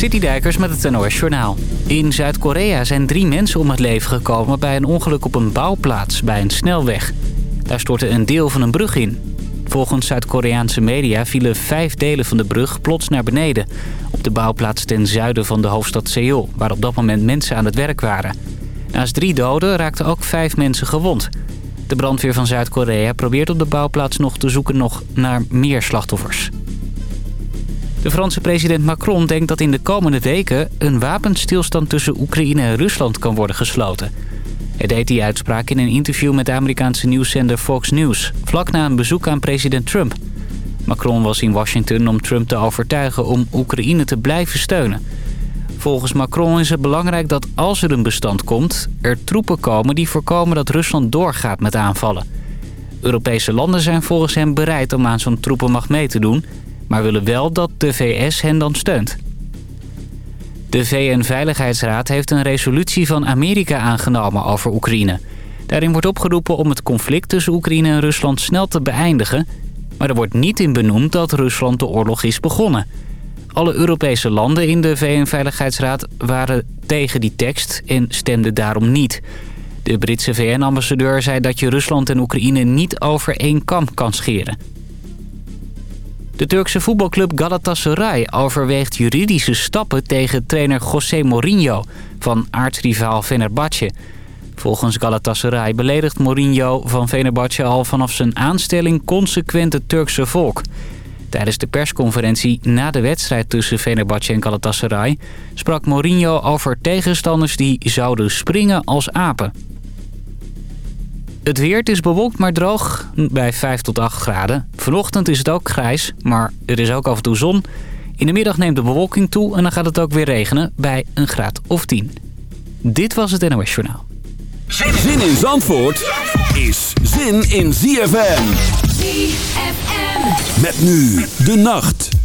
Citydijkers met het NOS Journaal. In Zuid-Korea zijn drie mensen om het leven gekomen bij een ongeluk op een bouwplaats bij een snelweg. Daar stortte een deel van een brug in. Volgens Zuid-Koreaanse media vielen vijf delen van de brug plots naar beneden... op de bouwplaats ten zuiden van de hoofdstad Seoul... waar op dat moment mensen aan het werk waren. Naast drie doden raakten ook vijf mensen gewond. De brandweer van Zuid-Korea probeert op de bouwplaats nog te zoeken nog naar meer slachtoffers. De Franse president Macron denkt dat in de komende weken... een wapenstilstand tussen Oekraïne en Rusland kan worden gesloten. Hij deed die uitspraak in een interview met de Amerikaanse nieuwszender Fox News... vlak na een bezoek aan president Trump. Macron was in Washington om Trump te overtuigen om Oekraïne te blijven steunen. Volgens Macron is het belangrijk dat als er een bestand komt... er troepen komen die voorkomen dat Rusland doorgaat met aanvallen. Europese landen zijn volgens hem bereid om aan zo'n troepenmacht mee te doen maar willen wel dat de VS hen dan steunt. De VN-veiligheidsraad heeft een resolutie van Amerika aangenomen over Oekraïne. Daarin wordt opgeroepen om het conflict tussen Oekraïne en Rusland snel te beëindigen... maar er wordt niet in benoemd dat Rusland de oorlog is begonnen. Alle Europese landen in de VN-veiligheidsraad waren tegen die tekst en stemden daarom niet... De Britse VN-ambassadeur zei dat je Rusland en Oekraïne niet over één kam kan scheren. De Turkse voetbalclub Galatasaray overweegt juridische stappen tegen trainer José Mourinho van aartsrivaal Fenerbahce. Volgens Galatasaray beledigt Mourinho van Fenerbahce al vanaf zijn aanstelling consequent het Turkse volk. Tijdens de persconferentie na de wedstrijd tussen Fenerbahce en Galatasaray sprak Mourinho over tegenstanders die zouden springen als apen. Het weer is bewolkt maar droog bij 5 tot 8 graden. Vanochtend is het ook grijs, maar er is ook af en toe zon. In de middag neemt de bewolking toe en dan gaat het ook weer regenen bij een graad of 10. Dit was het NOS Journaal. Zin in Zandvoort is zin in ZFM. ZFM. Met nu de nacht.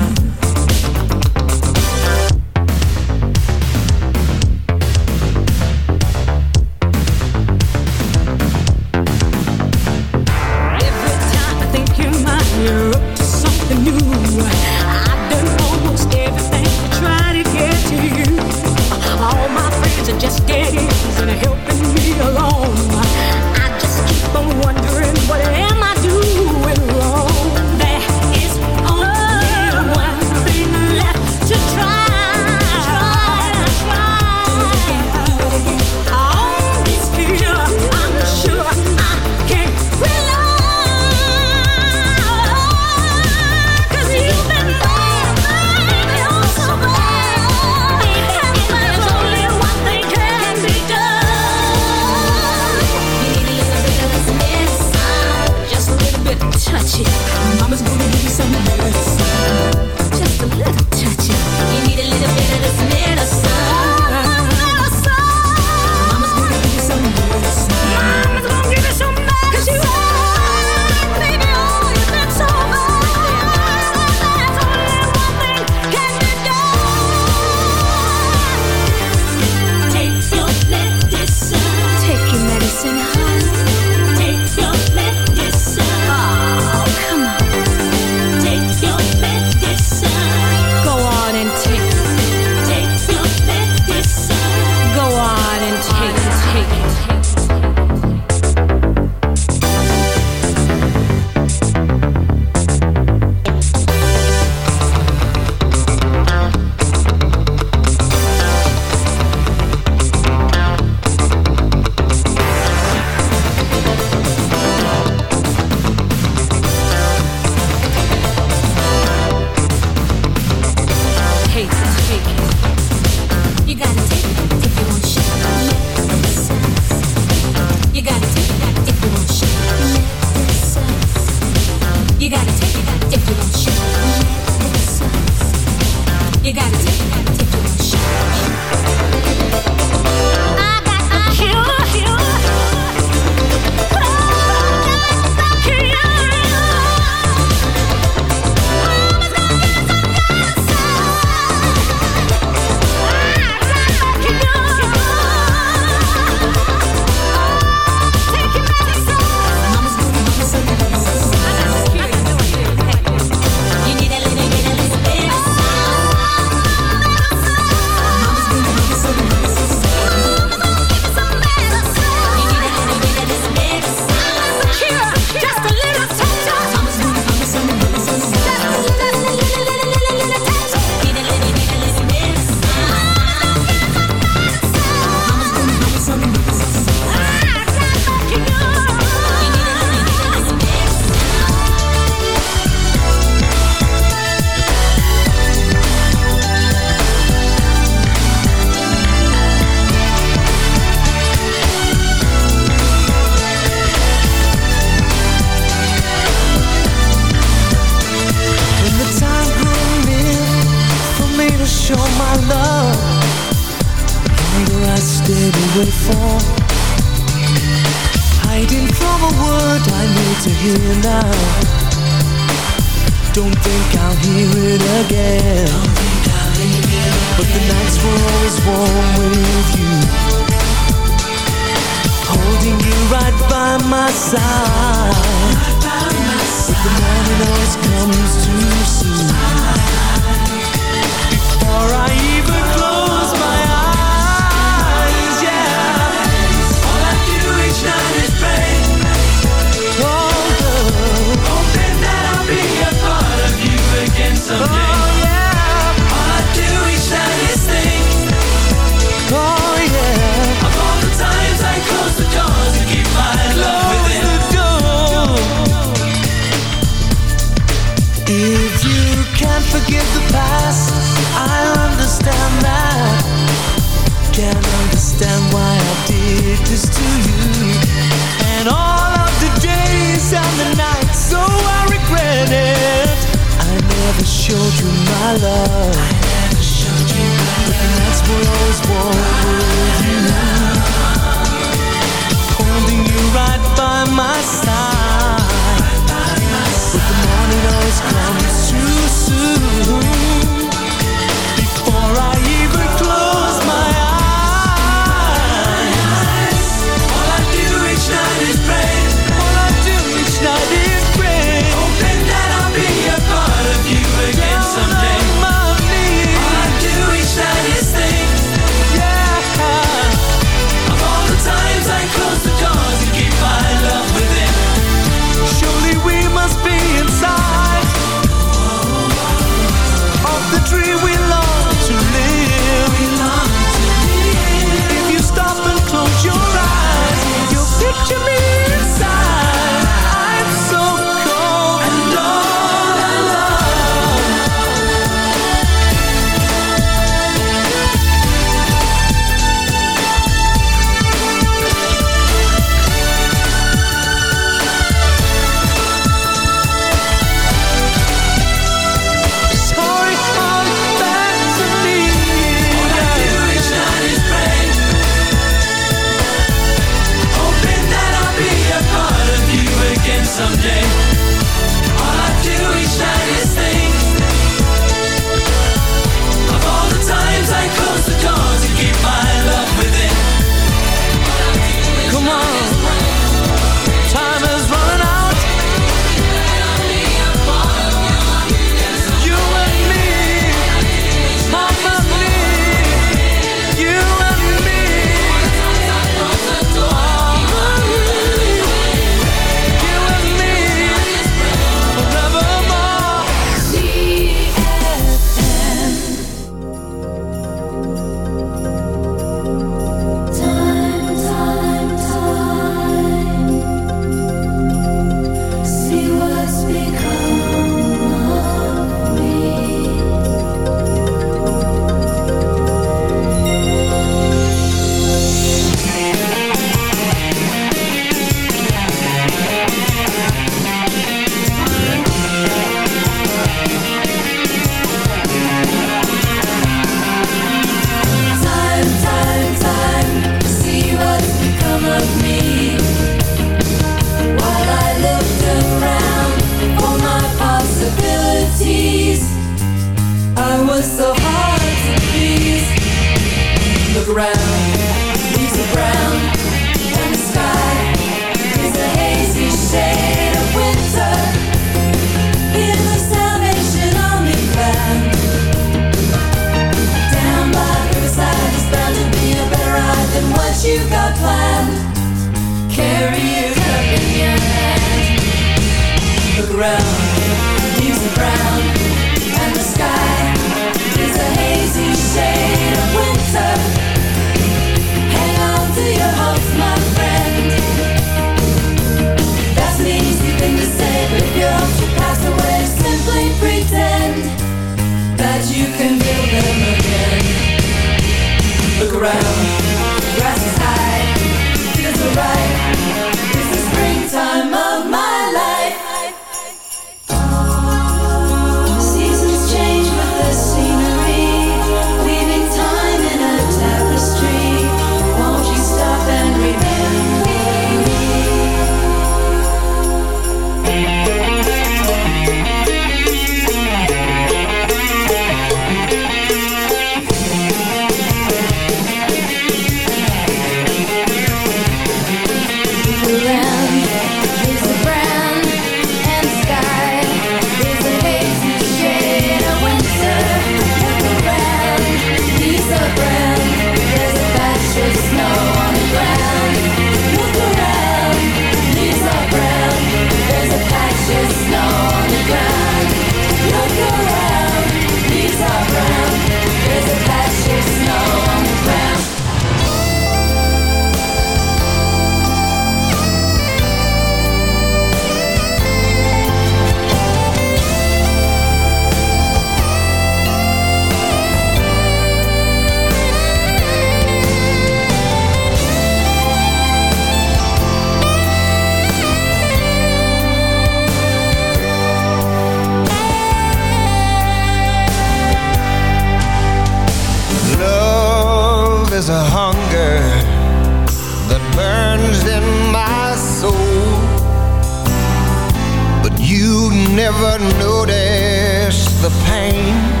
Never notice the pain.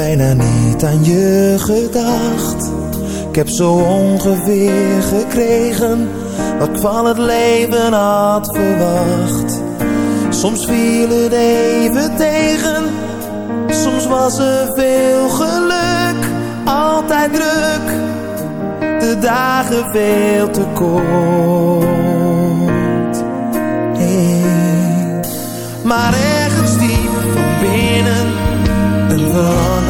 Bijna niet aan je gedacht. Ik heb zo ongeveer gekregen wat ik van het leven had verwacht. Soms viel het even tegen, soms was er veel geluk. Altijd druk, de dagen veel te kort. Hey. Maar ergens diep van binnen een verlangen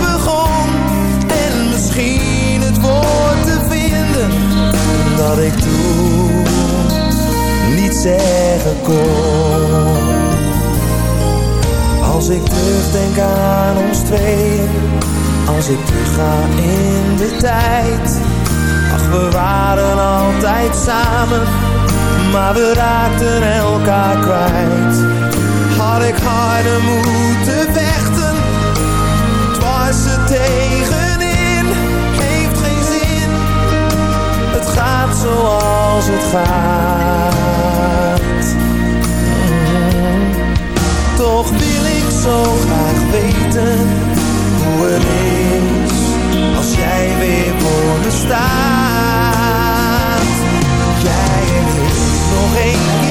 dat ik toen niet zeggen kon. Als ik terugdenk aan ons tweeën, als ik terugga in de tijd. Ach, we waren altijd samen, maar we raakten elkaar kwijt. Had ik harder moeten vechten, dwars er tegenin, zoals het gaat. Mm. Toch wil ik zo graag weten hoe het is als jij weer voor me staat. Jij en ik nog één keer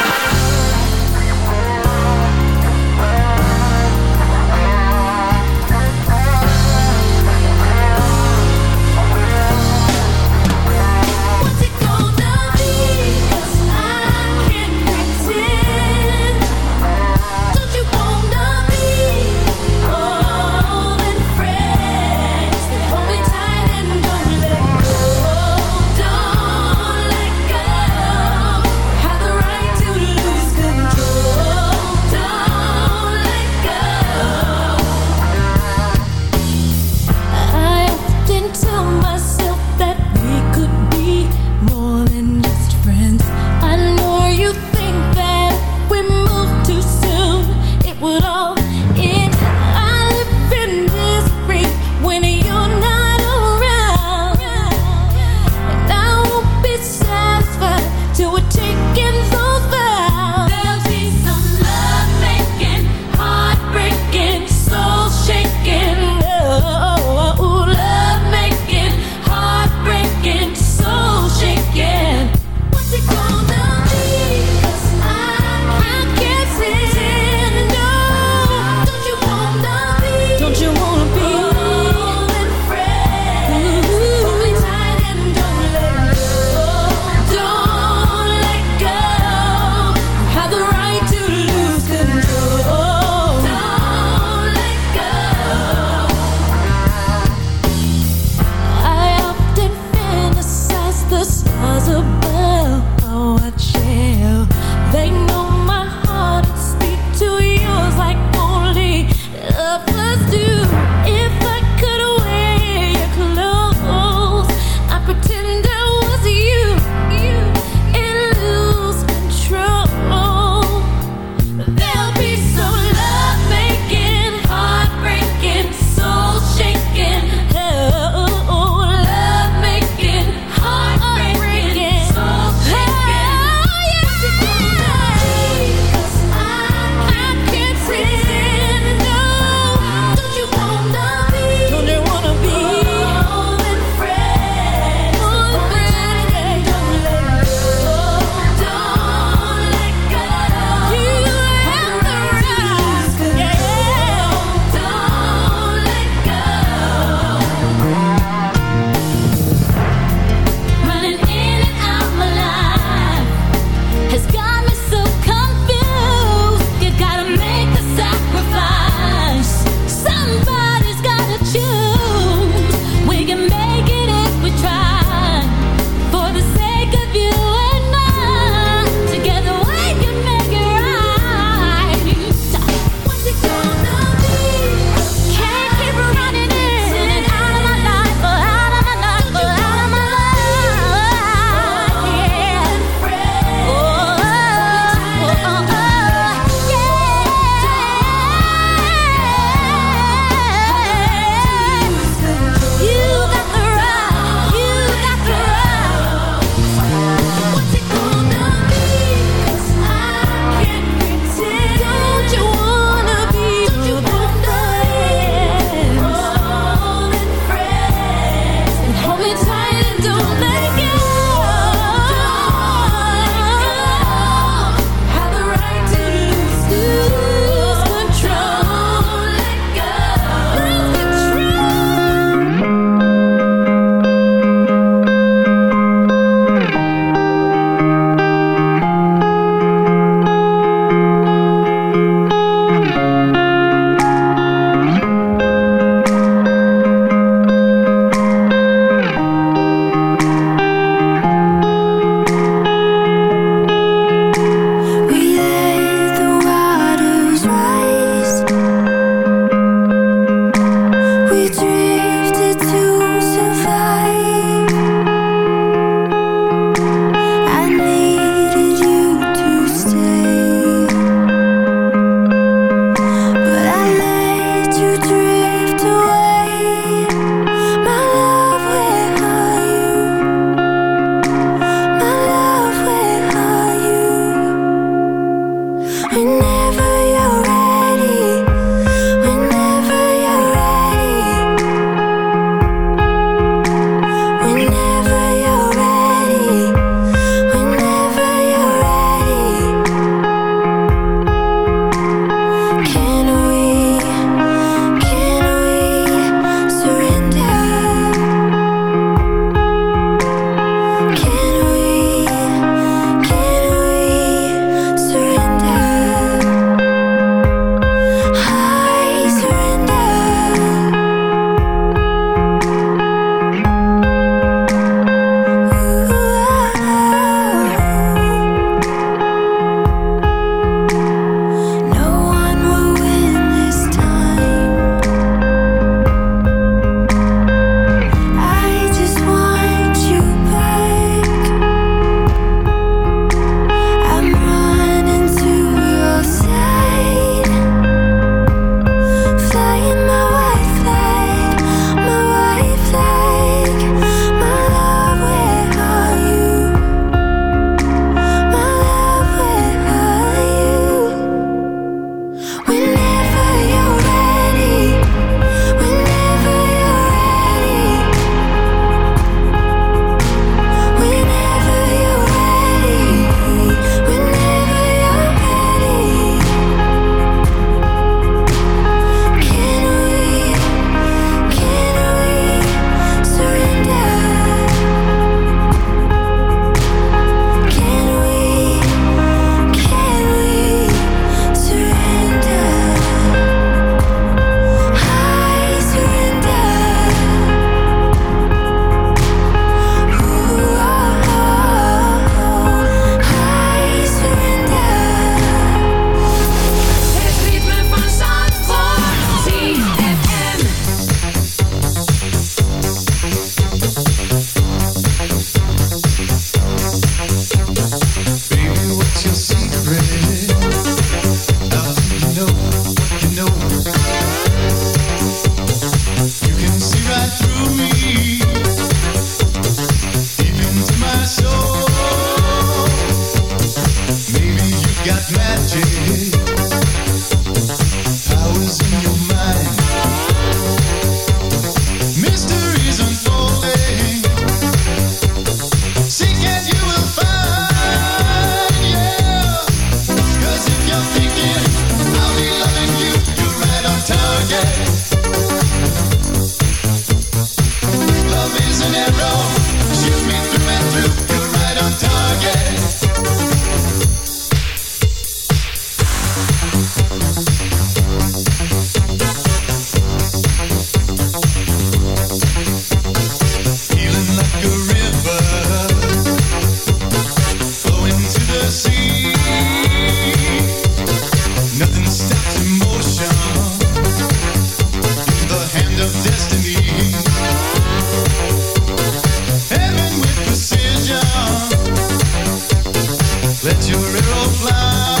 fly